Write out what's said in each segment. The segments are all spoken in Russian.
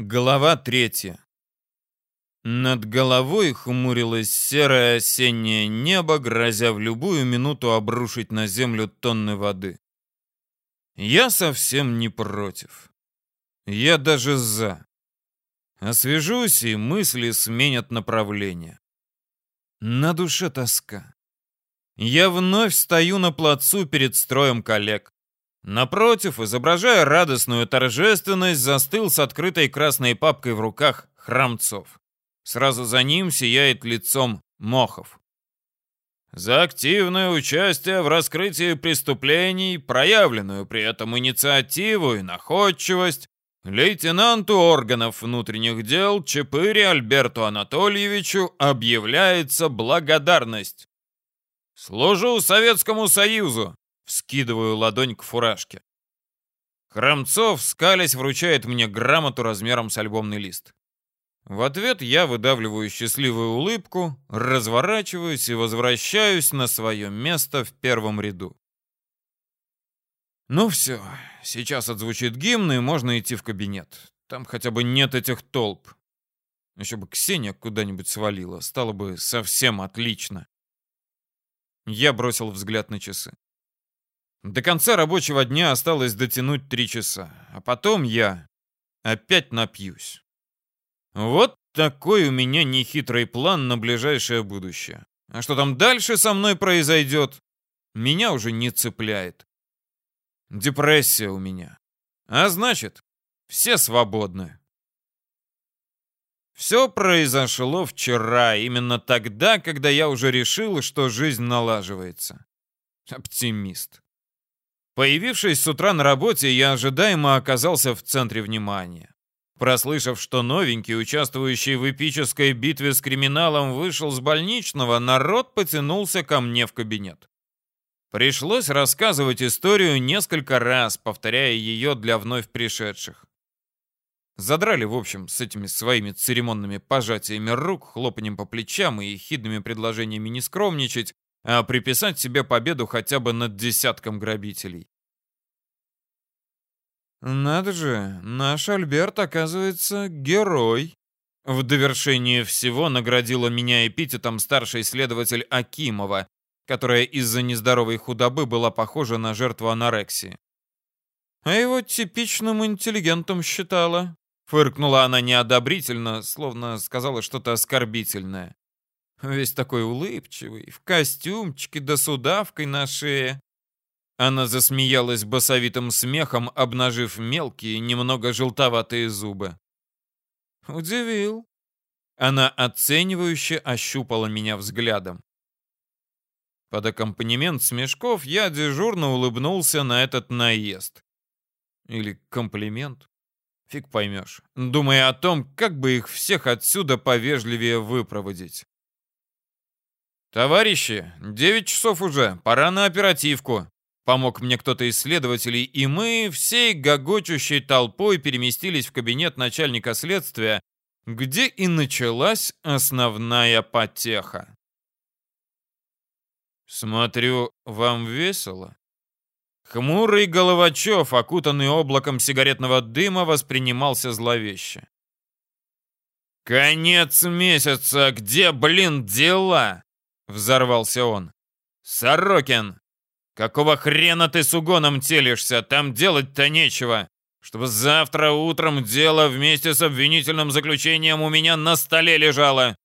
Глава третья. Над головой хмурилось серое осеннее небо, грозя в любую минуту обрушить на землю тонны воды. Я совсем не против. Я даже за. Освежусь, и мысли сменят направление. На душе тоска. Я вновь стою на плацу перед строем коллег. Напротив, изображая радостную торжественность, застыл с открытой красной папкой в руках Храмцов. Сразу за ним сияет лицом Мохов. За активное участие в раскрытии преступлений, проявленную при этом инициативу и находчивость, лейтенанту органов внутренних дел Чепыре Альберту Анатольевичу объявляется благодарность. «Служу Советскому Союзу!» Вскидываю ладонь к фуражке. Храмцов, скалясь, вручает мне грамоту размером с альбомный лист. В ответ я выдавливаю счастливую улыбку, разворачиваюсь и возвращаюсь на свое место в первом ряду. Ну все, сейчас отзвучит гимн, и можно идти в кабинет. Там хотя бы нет этих толп. Еще бы Ксения куда-нибудь свалила, стало бы совсем отлично. Я бросил взгляд на часы. До конца рабочего дня осталось дотянуть три часа, а потом я опять напьюсь. Вот такой у меня нехитрый план на ближайшее будущее. А что там дальше со мной произойдет, меня уже не цепляет. Депрессия у меня. А значит, все свободны. Все произошло вчера, именно тогда, когда я уже решил, что жизнь налаживается. Оптимист. Появившись с утра на работе, я ожидаемо оказался в центре внимания. Прослышав, что новенький, участвующий в эпической битве с криминалом, вышел с больничного, народ потянулся ко мне в кабинет. Пришлось рассказывать историю несколько раз, повторяя ее для вновь пришедших. Задрали, в общем, с этими своими церемонными пожатиями рук, хлопанием по плечам и ехидными предложениями не скромничать, а приписать себе победу хотя бы над десятком грабителей. Надо же, наш Альберт, оказывается, герой. В довершение всего наградила меня эпитетом старший следователь Акимова, которая из-за нездоровой худобы была похожа на жертву анорексии. А его типичным интеллигентом считала. Фыркнула она неодобрительно, словно сказала что-то оскорбительное. Весь такой улыбчивый, в костюмчике да с удавкой на шее. Она засмеялась басовитым смехом, обнажив мелкие, немного желтоватые зубы. Удивил. Она оценивающе ощупала меня взглядом. Под аккомпанемент смешков я дежурно улыбнулся на этот наезд. Или комплимент. Фиг поймешь. Думая о том, как бы их всех отсюда повежливее выпроводить. «Товарищи, девять часов уже, пора на оперативку», Помог мне кто-то из следователей, и мы всей гогочущей толпой переместились в кабинет начальника следствия, где и началась основная потеха. «Смотрю, вам весело?» Хмурый Головачев, окутанный облаком сигаретного дыма, воспринимался зловеще. «Конец месяца! Где, блин, дела?» Взорвался он. «Сорокин! Какого хрена ты с угоном телишься? Там делать-то нечего! Чтобы завтра утром дело вместе с обвинительным заключением у меня на столе лежало!»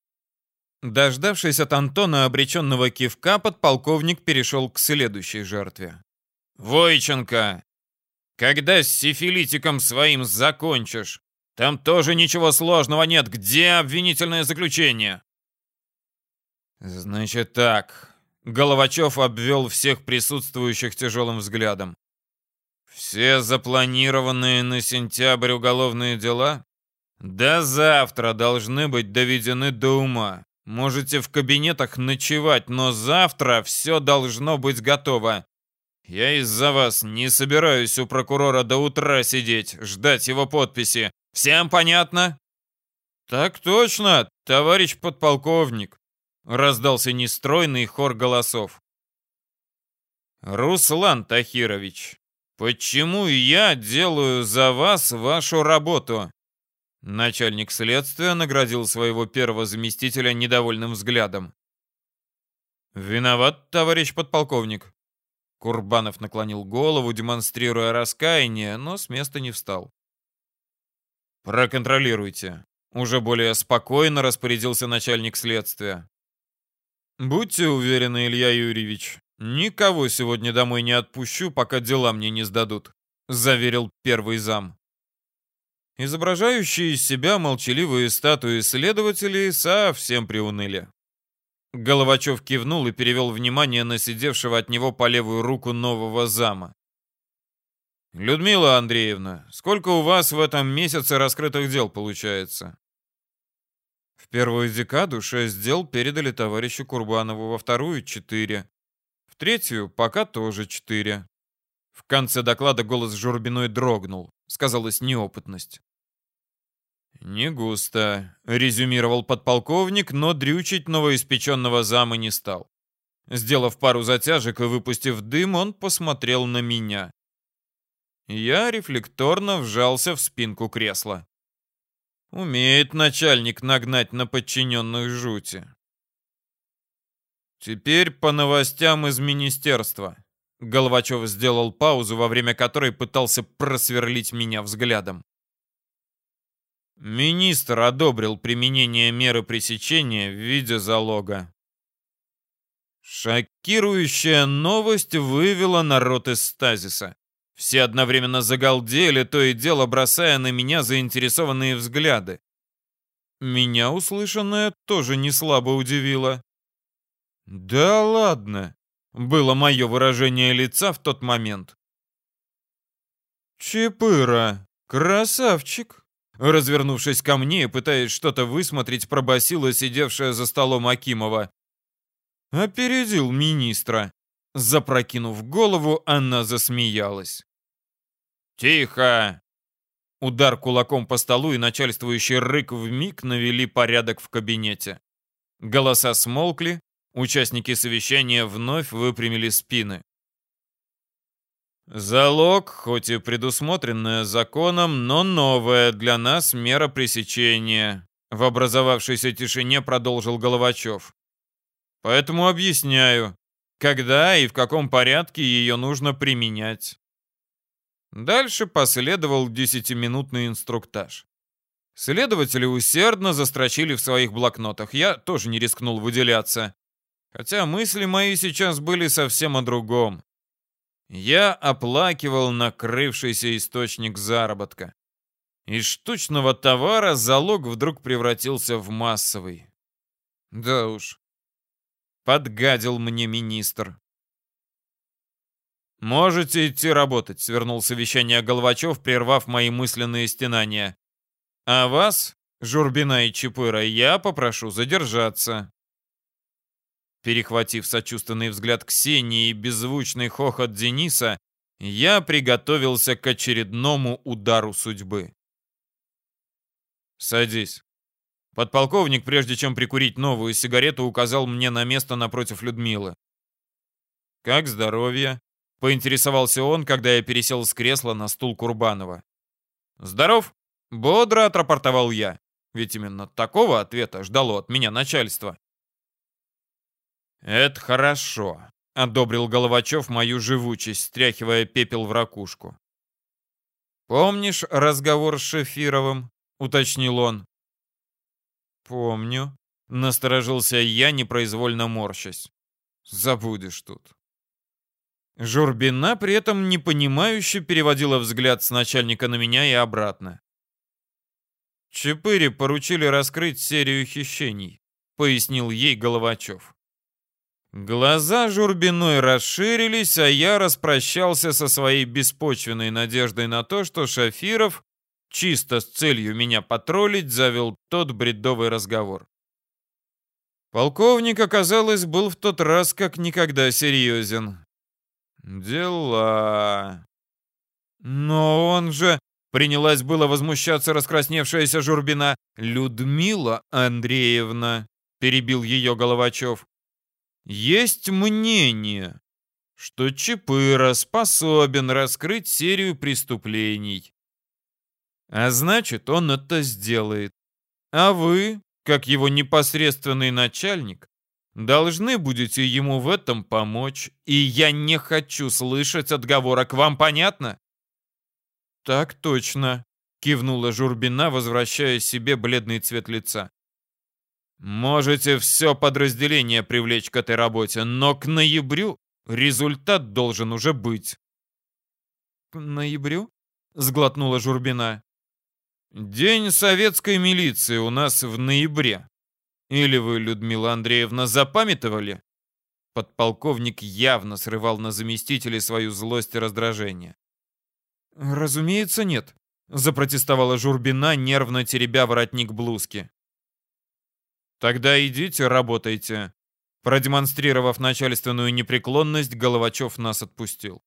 Дождавшись от Антона обреченного кивка, подполковник перешел к следующей жертве. «Войченко, когда с сифилитиком своим закончишь? Там тоже ничего сложного нет. Где обвинительное заключение?» «Значит так». Головачев обвел всех присутствующих тяжелым взглядом. «Все запланированные на сентябрь уголовные дела до завтра должны быть доведены до ума. Можете в кабинетах ночевать, но завтра все должно быть готово. Я из-за вас не собираюсь у прокурора до утра сидеть, ждать его подписи. Всем понятно?» «Так точно, товарищ подполковник», Раздался нестройный хор голосов. «Руслан Тахирович, почему я делаю за вас вашу работу? Начальник следствия наградил своего первого заместителя недовольным взглядом. «Виноват, товарищ подполковник». Курбанов наклонил голову, демонстрируя раскаяние, но с места не встал. «Проконтролируйте». Уже более спокойно распорядился начальник следствия. «Будьте уверены, Илья Юрьевич, никого сегодня домой не отпущу, пока дела мне не сдадут», заверил первый зам. Изображающие из себя молчаливые статуи следователей совсем приуныли. Головачев кивнул и перевел внимание на сидевшего от него по левую руку нового зама. «Людмила Андреевна, сколько у вас в этом месяце раскрытых дел получается?» Первую декаду шесть дел передали товарищу Курбанову, во вторую — четыре. В третью пока тоже четыре. В конце доклада голос Журбиной дрогнул. Сказалась неопытность. «Не густо», — резюмировал подполковник, но дрючить новоиспеченного зама не стал. Сделав пару затяжек и выпустив дым, он посмотрел на меня. Я рефлекторно вжался в спинку кресла. Умеет начальник нагнать на подчиненных жути. Теперь по новостям из министерства. Головачев сделал паузу, во время которой пытался просверлить меня взглядом. Министр одобрил применение меры пресечения в виде залога. Шокирующая новость вывела народ из стазиса. Все одновременно загалдели, то и дело бросая на меня заинтересованные взгляды. Меня услышанное тоже не слабо удивило. «Да ладно!» было мое выражение лица в тот момент. «Чепыра! Красавчик!» Развернувшись ко мне пытаясь что-то высмотреть, пробасила сидевшая за столом Акимова. Опередил министра. Запрокинув голову, она засмеялась. «Тихо!» Удар кулаком по столу и начальствующий рык вмиг навели порядок в кабинете. Голоса смолкли, Участники совещания вновь выпрямили спины. Залог, хоть и предусмотренная законом, но новая для нас мера пресечения. В образовавшейся тишине продолжил Головачев. Поэтому объясняю, когда и в каком порядке ее нужно применять. Дальше последовал десятиминутный инструктаж. Следователи усердно застрочили в своих блокнотах. Я тоже не рискнул выделяться. Хотя мысли мои сейчас были совсем о другом. Я оплакивал накрывшийся источник заработка. Из штучного товара залог вдруг превратился в массовый. Да уж. Подгадил мне министр. «Можете идти работать», — свернул совещание Головачев, прервав мои мысленные стенания. «А вас, Журбина и Чапыра, я попрошу задержаться». Перехватив сочувственный взгляд Ксении и беззвучный хохот Дениса, я приготовился к очередному удару судьбы. «Садись». Подполковник, прежде чем прикурить новую сигарету, указал мне на место напротив Людмилы. «Как здоровье?» — поинтересовался он, когда я пересел с кресла на стул Курбанова. «Здоров?» — бодро отрапортовал я. Ведь именно такого ответа ждало от меня начальство. «Это хорошо», — одобрил Головачев мою живучесть, стряхивая пепел в ракушку. «Помнишь разговор с Шефировым?» — уточнил он. «Помню», — насторожился я, непроизвольно морщась. «Забудешь тут». Журбина при этом непонимающе переводила взгляд с начальника на меня и обратно. «Чепыре поручили раскрыть серию хищений», — пояснил ей Головачев. Глаза Журбиной расширились, а я распрощался со своей беспочвенной надеждой на то, что Шафиров, чисто с целью меня потроллить, завел тот бредовый разговор. Полковник, оказалось, был в тот раз как никогда серьезен. Дела. Но он же... Принялась было возмущаться раскрасневшаяся Журбина. «Людмила Андреевна», — перебил ее Головачев. Есть мнение, что Чапыра способен раскрыть серию преступлений. А значит, он это сделает. А вы, как его непосредственный начальник, должны будете ему в этом помочь, и я не хочу слышать отговорок, вам понятно? Так точно, кивнула Журбина, возвращая себе бледный цвет лица. Можете все подразделение привлечь к этой работе, но к ноябрю результат должен уже быть. К ноябрю? Сглотнула Журбина. День советской милиции у нас в ноябре. Или вы, Людмила Андреевна, запамятовали? Подполковник явно срывал на заместителей свою злость и раздражение. «Разумеется, нет», — запротестовала Журбина, нервно теребя воротник блузки. Тогда идите, работайте. Продемонстрировав начальственную непреклонность, Головачев нас отпустил.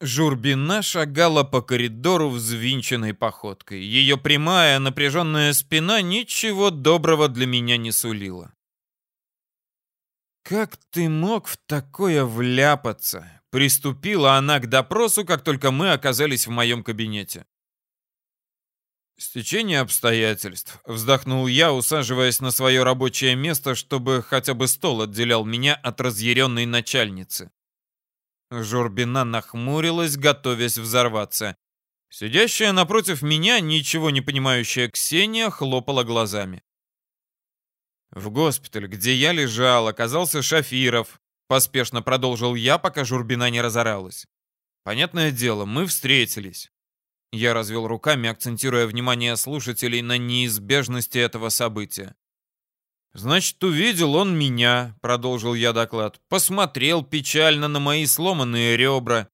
Журбина шагала по коридору взвинченной походкой. Ее прямая, напряженная спина ничего доброго для меня не сулила. «Как ты мог в такое вляпаться?» Приступила она к допросу, как только мы оказались в моем кабинете. «Стечение обстоятельств», — вздохнул я, усаживаясь на свое рабочее место, чтобы хотя бы стол отделял меня от разъяренной начальницы. Журбина нахмурилась, готовясь взорваться. Сидящая напротив меня, ничего не понимающая Ксения, хлопала глазами. В госпиталь, где я лежал, оказался Шафиров. Поспешно продолжил я, пока Журбина не разоралась. Понятное дело, мы встретились. Я развел руками, акцентируя внимание слушателей на неизбежности этого события. «Значит, увидел он меня», — продолжил я доклад, посмотрел печально на мои сломанные ребра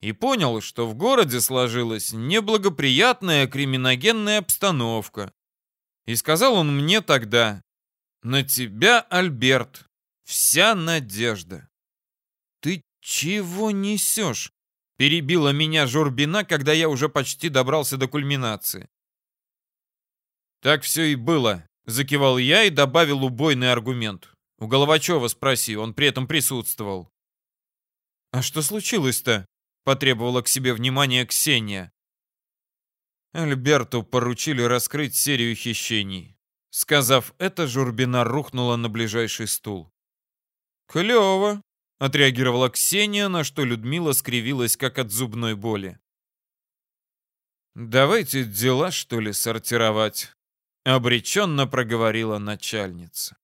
и понял, что в городе сложилась неблагоприятная криминогенная обстановка. И сказал он мне тогда, «На тебя, Альберт, вся надежда». «Ты чего несешь?» Перебила меня Журбина, когда я уже почти добрался до кульминации. Так все и было, закивал я и добавил убойный аргумент. У Головачева спроси, он при этом присутствовал. А что случилось-то? Потребовала к себе внимания Ксения. Альберту поручили раскрыть серию хищений. Сказав это, Журбина рухнула на ближайший стул. «Клево!» Отреагировала Ксения, на что Людмила скривилась, как от зубной боли. «Давайте дела, что ли, сортировать?» — обреченно проговорила начальница.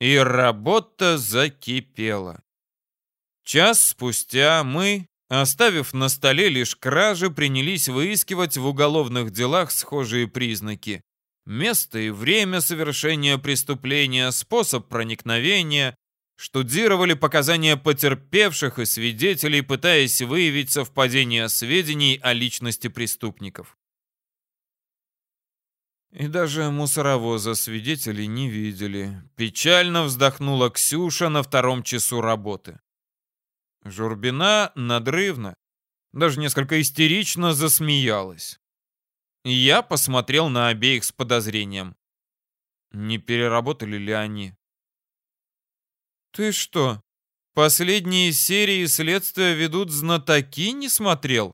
И работа закипела. Час спустя мы, оставив на столе лишь кражи, принялись выискивать в уголовных делах схожие признаки. Место и время совершения преступления, способ проникновения, штудировали показания потерпевших и свидетелей, пытаясь выявить совпадение сведений о личности преступников. И даже мусоровоза свидетелей не видели. Печально вздохнула Ксюша на втором часу работы. Журбина надрывно, даже несколько истерично засмеялась. Я посмотрел на обеих с подозрением. Не переработали ли они? «Ты что, последние серии следствия ведут знатоки, не смотрел?»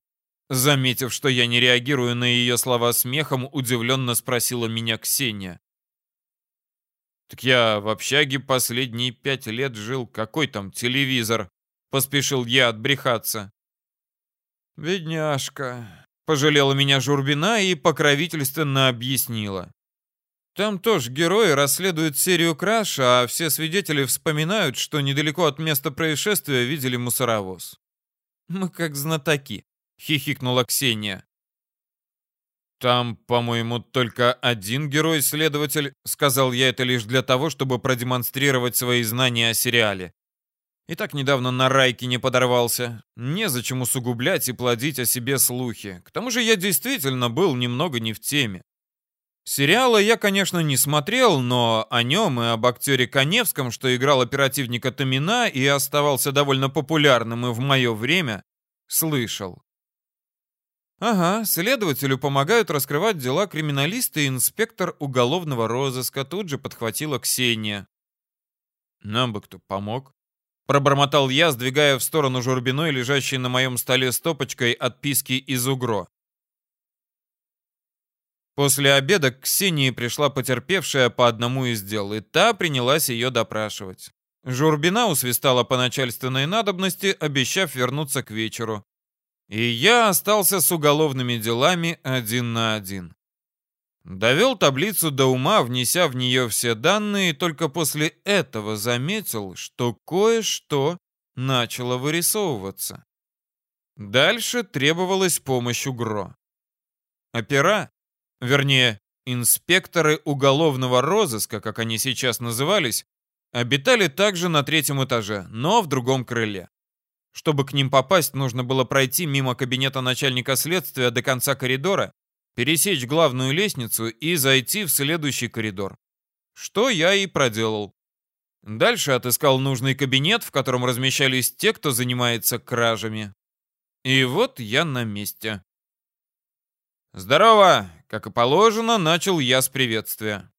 Заметив, что я не реагирую на ее слова смехом, удивленно спросила меня Ксения. «Так я в общаге последние пять лет жил. Какой там телевизор?» Поспешил я отбрехаться. «Бедняжка», — пожалела меня Журбина и покровительственно объяснила. Там тоже герои расследуют серию краж, а все свидетели вспоминают, что недалеко от места происшествия видели мусоровоз. «Мы как знатоки», — хихикнула Ксения. «Там, по-моему, только один герой-следователь», — сказал я это лишь для того, чтобы продемонстрировать свои знания о сериале. И так недавно на райке не подорвался. Незачем усугублять и плодить о себе слухи. К тому же я действительно был немного не в теме. Сериала я, конечно, не смотрел, но о нем и об актере Коневском, что играл оперативника Томина и оставался довольно популярным и в мое время, слышал. Ага, следователю помогают раскрывать дела криминалисты и инспектор уголовного розыска, тут же подхватила Ксения. Нам бы кто помог. Пробормотал я, сдвигая в сторону Журбиной, лежащей на моем столе стопочкой отписки из УГРО. После обеда к Ксении пришла потерпевшая по одному из дел, и та принялась ее допрашивать. Журбина усвистала по начальственной надобности, обещав вернуться к вечеру. И я остался с уголовными делами один на один. Довел таблицу до ума, внеся в нее все данные, и только после этого заметил, что кое-что начало вырисовываться. Дальше требовалась помощь УГРО. Опера, вернее, инспекторы уголовного розыска, как они сейчас назывались, обитали также на третьем этаже, но в другом крыле. Чтобы к ним попасть, нужно было пройти мимо кабинета начальника следствия до конца коридора пересечь главную лестницу и зайти в следующий коридор. Что я и проделал. Дальше отыскал нужный кабинет, в котором размещались те, кто занимается кражами. И вот я на месте. «Здорово!» Как и положено, начал я с приветствия.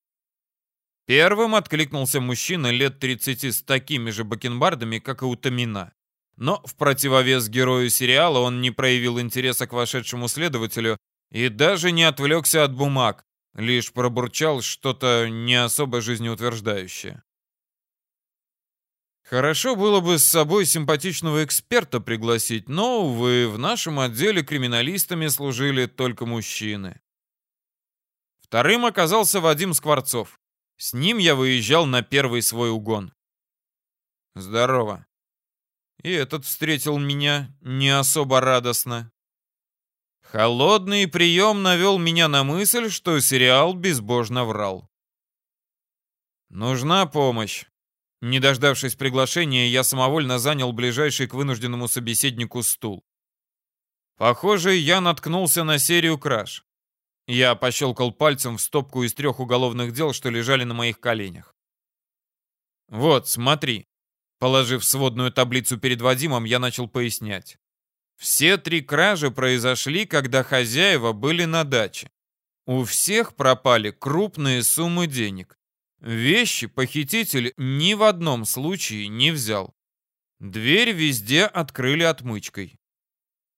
Первым откликнулся мужчина лет 30 с такими же бакенбардами, как и у Тамина. Но в противовес герою сериала он не проявил интереса к вошедшему следователю и даже не отвлекся от бумаг, лишь пробурчал что-то не особо жизнеутверждающее. Хорошо было бы с собой симпатичного эксперта пригласить, но, увы, в нашем отделе криминалистами служили только мужчины. Вторым оказался Вадим Скворцов. С ним я выезжал на первый свой угон. Здорово. И этот встретил меня не особо радостно. Холодный прием навел меня на мысль, что сериал безбожно врал. Нужна помощь. Не дождавшись приглашения, я самовольно занял ближайший к вынужденному собеседнику стул. Похоже, я наткнулся на серию краж. Я пощелкал пальцем в стопку из трех уголовных дел, что лежали на моих коленях. «Вот, смотри». Положив сводную таблицу перед Вадимом, я начал пояснять. Все три кражи произошли, когда хозяева были на даче. У всех пропали крупные суммы денег. Вещи похититель ни в одном случае не взял. Дверь везде открыли отмычкой.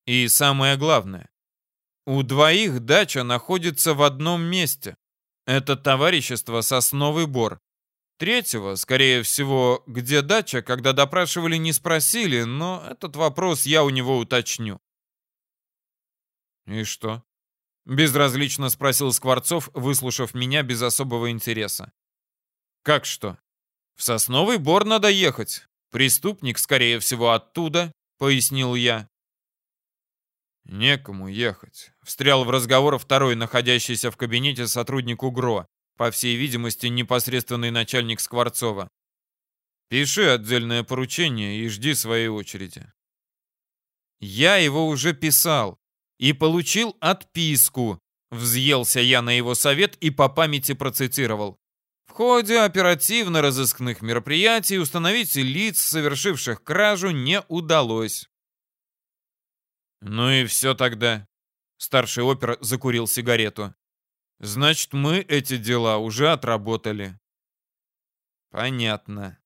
И самое главное, у двоих дача находится в одном месте. Это товарищество «Сосновый бор». Третьего, скорее всего, где дача, когда допрашивали, не спросили, но этот вопрос я у него уточню. «И что?» — безразлично спросил Скворцов, выслушав меня без особого интереса. «Как что? В Сосновый Бор надо ехать. Преступник, скорее всего, оттуда», — пояснил я. «Некому ехать», — встрял в разговор второй, находящийся в кабинете сотрудник УГРО, по всей видимости, непосредственный начальник Скворцова. Пиши отдельное поручение и жди своей очереди. Я его уже писал и получил отписку. Взъелся я на его совет и по памяти процитировал. В ходе оперативно-розыскных мероприятий установить лиц, совершивших кражу, не удалось. Ну и все тогда. Старший опер закурил сигарету. Значит, мы эти дела уже отработали. Понятно.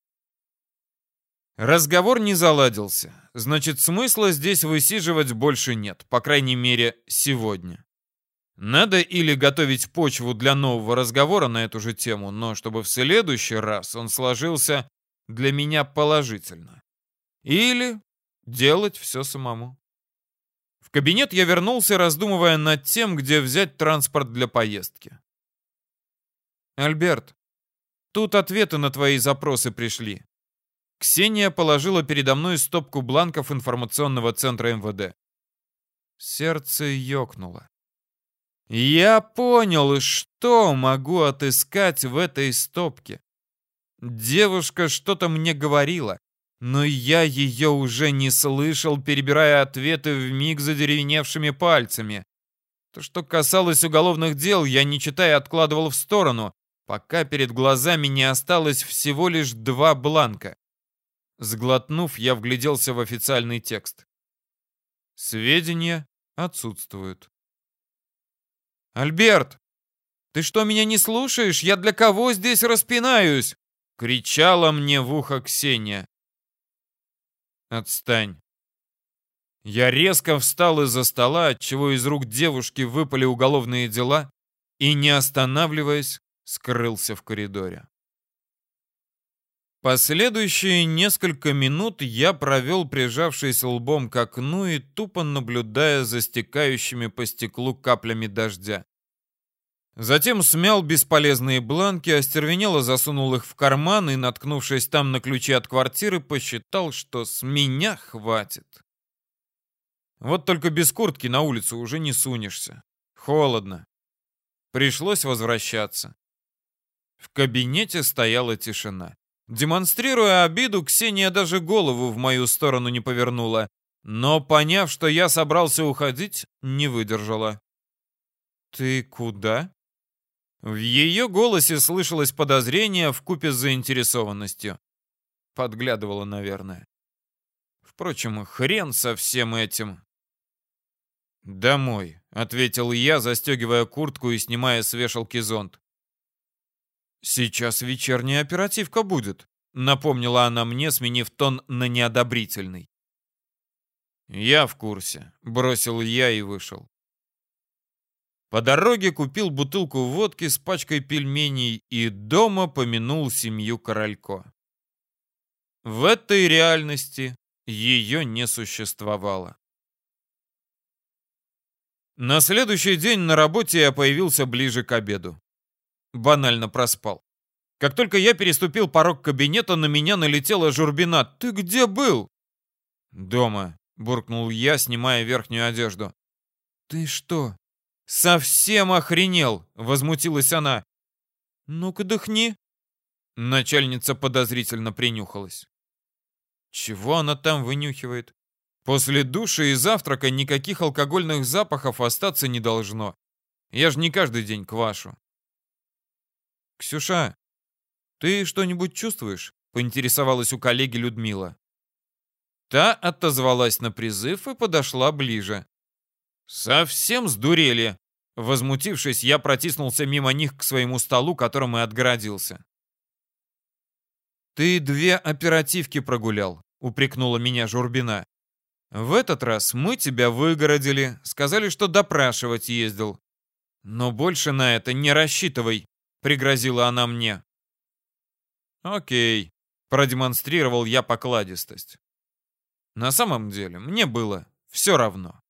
Разговор не заладился. Значит, смысла здесь высиживать больше нет, по крайней мере, сегодня. Надо или готовить почву для нового разговора на эту же тему, но чтобы в следующий раз он сложился для меня положительно. Или делать все самому. Кабинет я вернулся, раздумывая над тем, где взять транспорт для поездки. «Альберт, тут ответы на твои запросы пришли». Ксения положила передо мной стопку бланков информационного центра МВД. Сердце ёкнуло. Я понял, что могу отыскать в этой стопке. Девушка что-то мне говорила. Но я ее уже не слышал, перебирая ответы в миг задеревеневшими пальцами. То, что касалось уголовных дел, я, не читая, откладывал в сторону, пока перед глазами не осталось всего лишь два бланка. Сглотнув, я вгляделся в официальный текст. Сведения отсутствуют. «Альберт, ты что, меня не слушаешь? Я для кого здесь распинаюсь?» — кричала мне в ухо Ксения. «Отстань!» Я резко встал из-за стола, отчего из рук девушки выпали уголовные дела, и, не останавливаясь, скрылся в коридоре. Последующие несколько минут я провел, прижавшись лбом к окну и тупо наблюдая за стекающими по стеклу каплями дождя. Затем смял бесполезные бланки, остервенело засунул их в карман и, наткнувшись там на ключи от квартиры, посчитал, что с меня хватит. Вот только без куртки на улицу уже не сунешься. Холодно. Пришлось возвращаться. В кабинете стояла тишина. Демонстрируя обиду, Ксения даже голову в мою сторону не повернула, но, поняв, что я собрался уходить, не выдержала. «Ты куда?» В ее голосе слышалось подозрение в купе с заинтересованностью. Подглядывала, наверное. Впрочем, хрен со всем этим. «Домой», — ответил я, застегивая куртку и снимая с вешалки зонт. «Сейчас вечерняя оперативка будет», — напомнила она мне, сменив тон на неодобрительный. «Я в курсе», — бросил я и вышел. По дороге купил бутылку водки с пачкой пельменей и дома помянул семью Королько. В этой реальности ее не существовало. На следующий день на работе я появился ближе к обеду банально проспал. Как только я переступил порог кабинета, на меня налетела Журбина. «Ты где был?» «Дома», — буркнул я, снимая верхнюю одежду. «Ты что, совсем охренел?» — возмутилась она. «Ну-ка дыхни». Начальница подозрительно принюхалась. Чего она там вынюхивает? После душа и завтрака никаких алкогольных запахов остаться не должно. Я же не каждый день квашу. «Ксюша, ты что-нибудь чувствуешь?» — поинтересовалась у коллеги Людмила. Та отозвалась на призыв и подошла ближе. «Совсем сдурели!» Возмутившись, я протиснулся мимо них к своему столу, которым и отгородился. «Ты две оперативки прогулял», — упрекнула меня Журбина. «В этот раз мы тебя выгородили, сказали, что допрашивать ездил. Но больше на это не рассчитывай. — пригрозила она мне. «Окей», — продемонстрировал я покладистость. На самом деле, мне было все равно.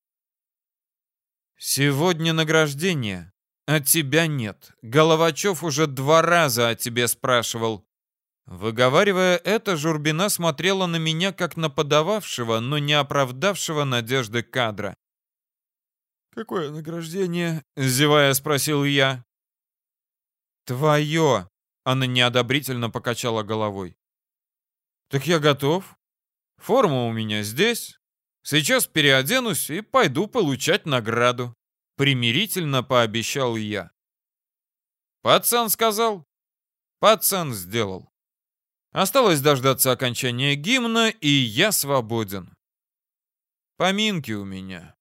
«Сегодня награждение, а тебя нет. Головачев уже два раза о тебе спрашивал». Выговаривая это, Журбина смотрела на меня как на подававшего, но не оправдавшего надежды кадра. «Какое награждение?» — зевая спросил я. «Твое!» — она неодобрительно покачала головой. «Так я готов. Форма у меня здесь. Сейчас переоденусь и пойду получать награду», — примирительно пообещал я. «Пацан сказал?» «Пацан сделал». Осталось дождаться окончания гимна, и я свободен. Поминки у меня